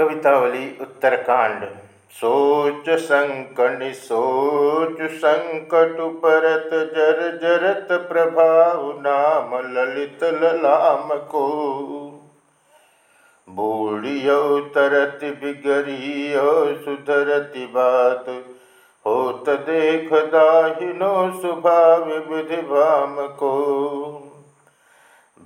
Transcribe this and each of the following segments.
कवितावली उत्तरकांड। सोच संकन, सोच संकट परत, जर जरत प्रभाव नाम ललित ललाम को। बूढ़ियो तरत बिगड़ियो सुधरति बात, होत देख दाहिनो स्वभाव विधि भाम को।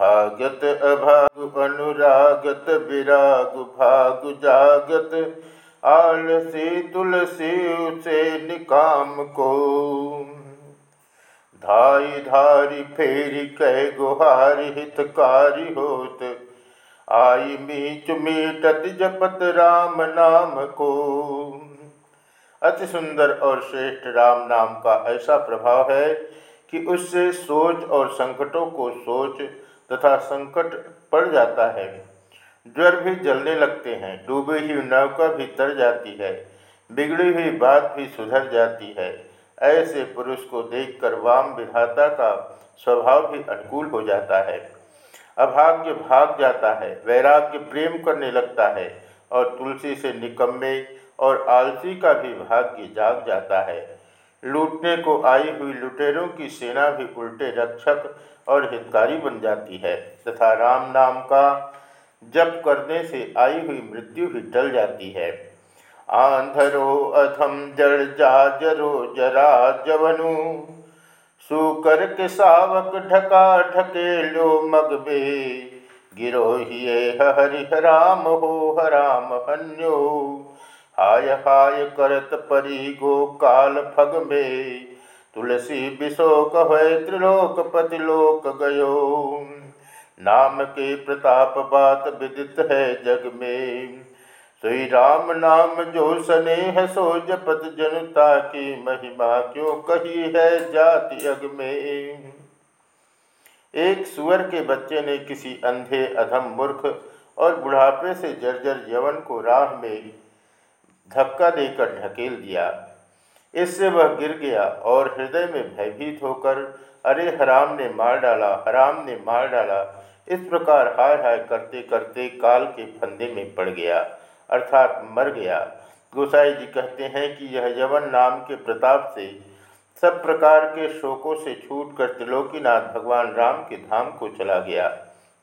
भागत अभाग अनुरागत विराग भाग जागत। आलसी तुलसी उसे निकाम को। धाई धारी फेरी कह गुहारी हितकारी होत। आई मीच मीटत जपत राम नाम को। अति सुंदर और श्रेष्ठ राम नाम का ऐसा प्रभाव है कि उससे सोच और संकटों को सोच तथा संकट पड़ जाता है। ज्वर भी जलने लगते हैं, डूबी हुई नौका भी तर जाती है, बिगड़ी हुई बात भी सुधर जाती है। ऐसे पुरुष को देखकर वाम विधाता का स्वभाव भी अनुकूल हो जाता है। अभाग्य भाग जाता है, वैराग्य प्रेम करने लगता है और तुलसी से निकम्मे और आलसी का भी भाग्य जाग जाता है। लूटने को आई हुई लुटेरों की सेना भी उल्टे रक्षक और हितकारी बन जाती है। तथा राम नाम का जप करने से आई हुई मृत्यु भी टल जाती है। आंधरो अधम जड़ जाजरो जरा जवनु, सुकर के सावक ढका ढके लो मगबे। गिरो ही हरि राम हो हराम हन्यो, हाय हाय करत परी गो काल फग में तुलसी विशोक है, त्रिलोकपति लोक गयो। नाम के प्रताप बात विदित है जग में। श्री राम नाम जो स्नेह सो जपत जनता की महिमा क्यों कही है जाति अग में? एक सुअर के बच्चे ने किसी अंधे, अधम मूर्ख और बुढ़ापे से जर्जर यवन को राह में धक्का देकर ढकेल दिया। इससे वह गिर गया और हृदय में भयभीत होकर, अरे हराम ने मार डाला, हराम ने मार डाला। इस प्रकार हाय हाय करते करते काल के फंदे में पड़ गया, अर्थात मर गया। गोसाई जी कहते हैं कि यह यवन नाम के प्रताप से सब प्रकार के शोकों से छूट कर त्रिलोकीनाथ भगवान राम के धाम को चला गया।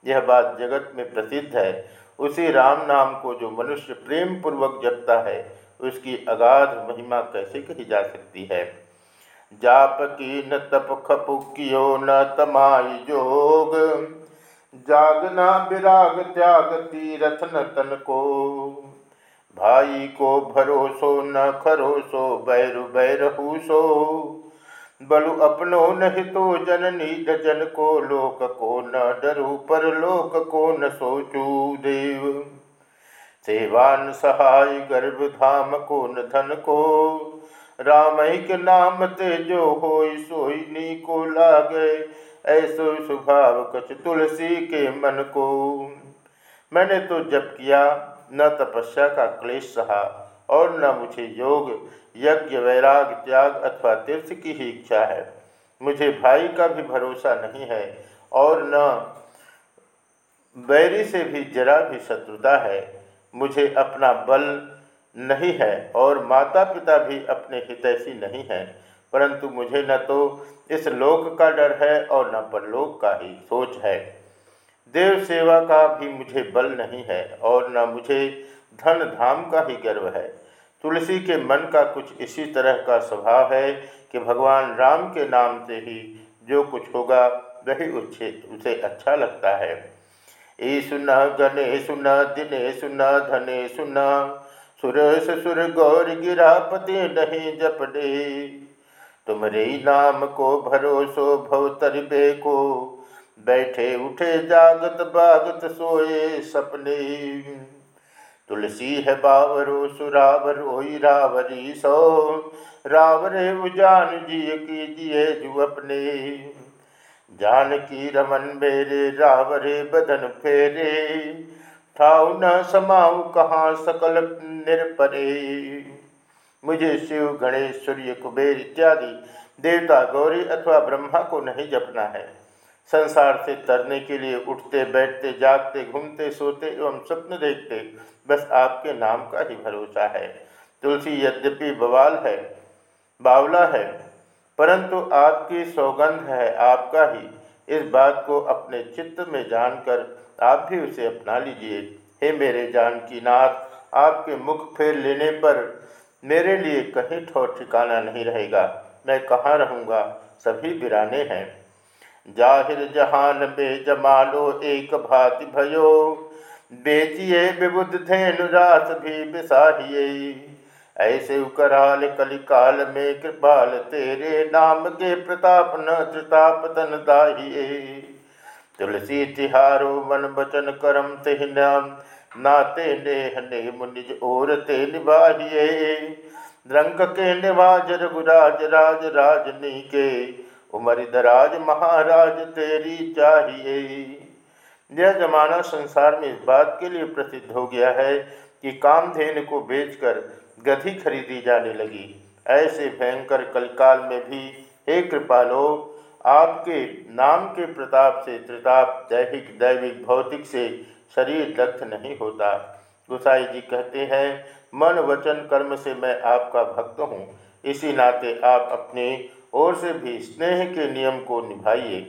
यह बात जगत में प्रसिद्ध है। उसी राम नाम को जो मनुष्य प्रेम पूर्वक जपता है उसकी अगाध महिमा कैसे कही जा सकती है? जाप की न तप खपुकियो न तमाई जोग। जागना विराग त्याग तीरथ न तन को। भाई को भरोसो न खरोसो, बैरु बैरहूसो बलु अपनो नहीं तो जननी जन को, लोक को न डरू पर लोक को न सोचू देव। सेवान सहाय गर्भ धाम को न धन को राम के नाम ते जो हो सोई नी को लागे, ऐसो स्वभाव कछ तुलसी के मन को मैंने तो जब किया, न तपस्या का क्लेश सहा, और न मुझे योग, यज्ञ, वैराग, त्याग अथवा तीर्थ की ही इच्छा है। मुझे भाई का भी भरोसा नहीं है, और न बैरी से भी जरा भी शत्रुता है। मुझे अपना बल नहीं है और माता पिता भी अपने हितैषी नहीं है, परंतु मुझे न तो इस लोक का डर है और न परलोक का ही सोच है। देव सेवा का भी मुझे बल नहीं है और न मुझे धन धाम का ही गर्व है। तुलसी के मन का कुछ इसी तरह का स्वभाव है कि भगवान राम के नाम से ही जो कुछ होगा, वही उसे उसे अच्छा लगता है। ईसु न गणेशु न दिनेशु न धनेशु न। सुरेश सुर गौर गिरापति नहीं जपडे तुमरे नाम को भरोसो भवतरबे को। बैठे उठे जागत बागत सोए सपने। तुलसी है बावरो सुरावर रावरी सो। रावरे उजान जिय कीजिए जु अपने। जानकी रमन मेरे, रावरे बदन फेरे। ठाऊ न समाऊ कहाँ सकल निरपरे। मुझे शिव, गणेश, सूर्य, कुबेर इत्यादि देवता, गौरी अथवा ब्रह्मा को नहीं जपना है। संसार से तरने के लिए उठते, बैठते, जागते, घूमते, सोते एवं स्वप्न देखते बस आपके नाम का ही भरोसा है। तुलसी यद्यपि बवाल है, बावला है परंतु आपकी सौगंध है आपका ही। इस बात को अपने चित्त में जानकर आप भी उसे अपना लीजिए। हे मेरे जान की नाथ आपके मुख फेर लेने पर मेरे लिए कहीं ठोर ठिकाना नहीं रहेगा। मैं कहाँ रहूँगा? सभी बिराने हैं। ज़ाहिर जहान बे जमालो एक भाति भयो। बेचिए विबुद्ध धेनुरास भी बिसाहिए। ऐसे उकराल कलिकाल में कृपाल, तेरे नाम के प्रताप न त्रिताप तन दाहिए। तुलसी तिहारो मन बचन करम ते नाते नेह ने मुनिज और ते निभाइए रंग के निवाज रघुराज, राज राजनी के उमर दराज महाराज तेरी चाहिए। यह जमाना संसार में इस बात के लिए प्रसिद्ध हो गया है कि कामधेनु को बेचकर गधी खरीदी जाने लगी। ऐसे भयंकर कलकाल में भी, हे कृपालो, आपके नाम के प्रताप से त्रिताप दैहिक, दैविक, भौतिक से शरीर दग्ध नहीं होता। गुसाई जी कहते हैं, मन वचन कर्म से मैं आपका भक्त हूँ। इसी नाते आप अपने ओर से भी स्नेह के नियम को निभाइए।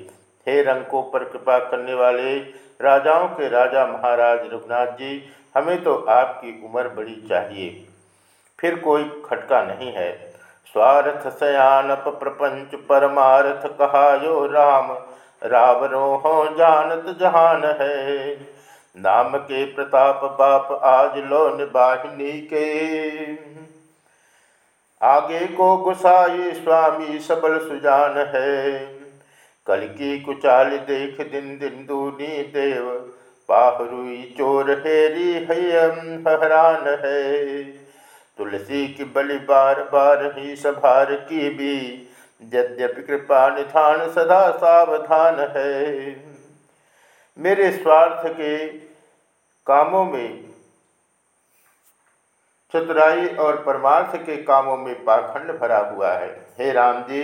हे रंकों पर कृपा करने वाले, राजाओं के राजा महाराज रघुनाथ जी, हमें तो आपकी उम्र बड़ी चाहिए। फिर कोई खटका नहीं है। स्वार्थ सयानप प्रपंच परमार्थ कहायो राम। रावरो हो जानत जहान है। नाम के प्रताप बाप आज लो निबाहिनी के। आगे को गुसाई स्वामी सबल सुजान है। कल की कुचाल देख दिन दिन दूनी देव। पाहरुई चोर हेरी हयम हरान है। तुलसी की बलि बार बार ही सभार की भी। यद्यपि कृपा निधान सदा सावधान है। मेरे स्वार्थ के कामों में चतुराई और परमार्थ के कामों में पाखंड भरा हुआ है। हे राम जी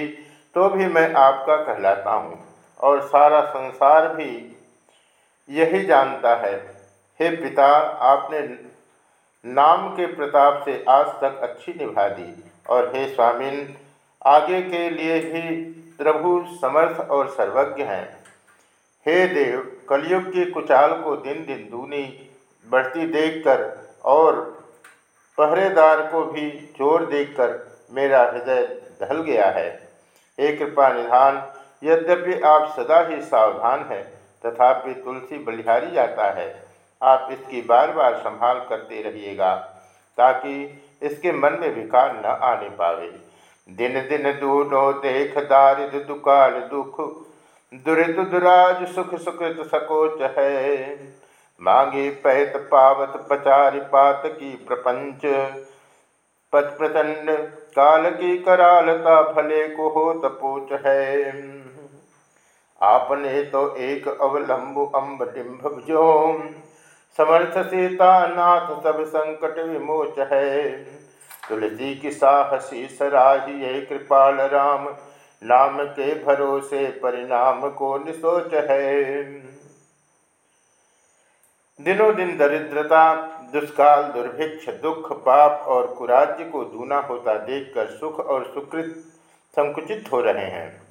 तो भी मैं आपका कहलाता हूँ और सारा संसार भी यही जानता है। हे पिता, आपने नाम के प्रताप से आज तक अच्छी निभा दी। और हे स्वामिन, आगे के लिए भी प्रभु समर्थ और सर्वज्ञ हैं। हे देव, कलयुग की कुचाल को दिन दिन दूनी बढ़ती देखकर और पहरेदार को भी चोर देखकर मेरा हृदय ढल गया है। एक कृपा निधान, यद्यपि आप सदा ही सावधान हैं, तथापि तुलसी बलिहारी जाता है। आप इसकी बार बार संभाल करते रहिएगा, ताकि इसके मन में विकार न आने पावे। दिन दिन दूनो देख, दारिद दुकाल दुख, दुरित दुराज सुख सुकृत सकोच है। मांगे पैत पावत पचारि पात की प्रपंच पच प्रचंड काल की करालता भले को हो तपोच है। आपने तो एक अवलंबु अम्ब डिम्ब जो समर्थ सीता नाथ सब संकट विमोच है। तुलसी की साहसी सराही कृपाल राम। नाम के भरोसे परिणाम को निसोच है? दिनों दिन दरिद्रता, दुष्काल, दुर्भिक्ष, दुख, पाप और कुराज्य को दूना होता देखकर सुख और सुकृत संकुचित हो रहे हैं।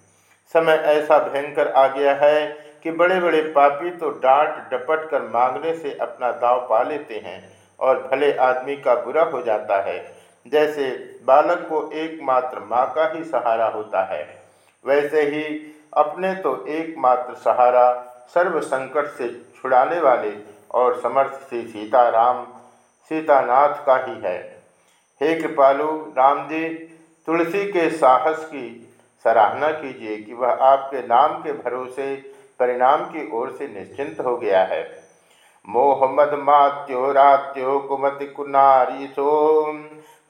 समय ऐसा भयंकर आ गया है कि बड़े बड़े पापी तो डांट डपट कर मांगने से अपना दाव पा लेते हैं और भले आदमी का बुरा हो जाता है, जैसे बालक को एकमात्र माँ का ही सहारा होता है। वैसे ही अपने तो एकमात्र सहारा सर्व संकट से छुड़ाने वाले और समर्थ श्री सीताराम, सीतानाथ का ही है। हे कृपालु, राम जी, तुलसी के साहस की सराहना कीजिए कि वह आपके नाम के भरोसे परिणाम की ओर से निश्चिंत हो गया है। मोह मद मात्यो रात्यो कुमति कुनारी सो।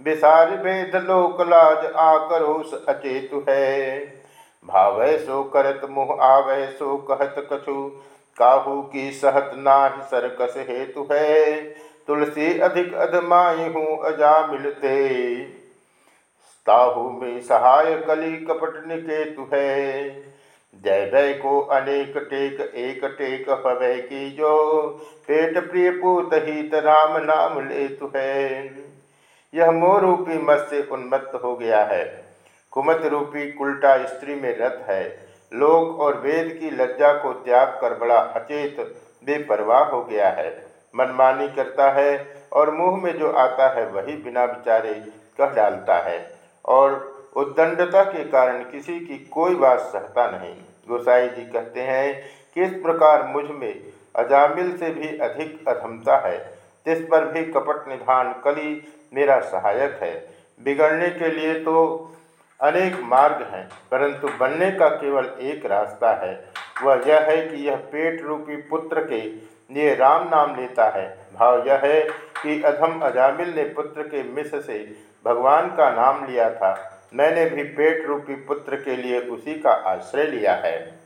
विसार वेद लोकलाज आकरोस अचेतु है। भावै सो करत मुह आवै सो कहत कछु। काहू की सहत नाहि सरकस हेतु है। तुलसी अधिक अधमाई हूँ अजा मिलते। ताहू में सहाय कली कपट निकेतु है। भय को अनेक टेक, एक टेक पवै की जो पेट प्रिय पूत हित राम नाम ले तु है। यह मोह रूपी मत से उन्मत्त हो गया है। कुमत रूपी उल्टा स्त्री में रत है। लोक और वेद की लज्जा को त्याग कर बड़ा अचेत, बेपरवाह हो गया है। मनमानी करता है और मुँह में जो आता है वही बिना विचारे कह डालता है। और उद्दंडता के कारण किसी की कोई बात सहता नहीं। गोसाई जी कहते हैं, किस प्रकार मुझमें अजामिल से भी अधिक अधमता है? जिस पर भी कपट निधान कली मेरा सहायक है। बिगड़ने के लिए तो अनेक मार्ग हैं, परंतु बनने का केवल एक रास्ता है। वह यह है कि यह पेट रूपी पुत्र के लिए राम नाम लेता है। भाव यह है कि अधम अजामिल ने पुत्र के मिस से भगवान का नाम लिया था। मैंने भी पेट रूपी पुत्र के लिए उसी का आश्रय लिया है।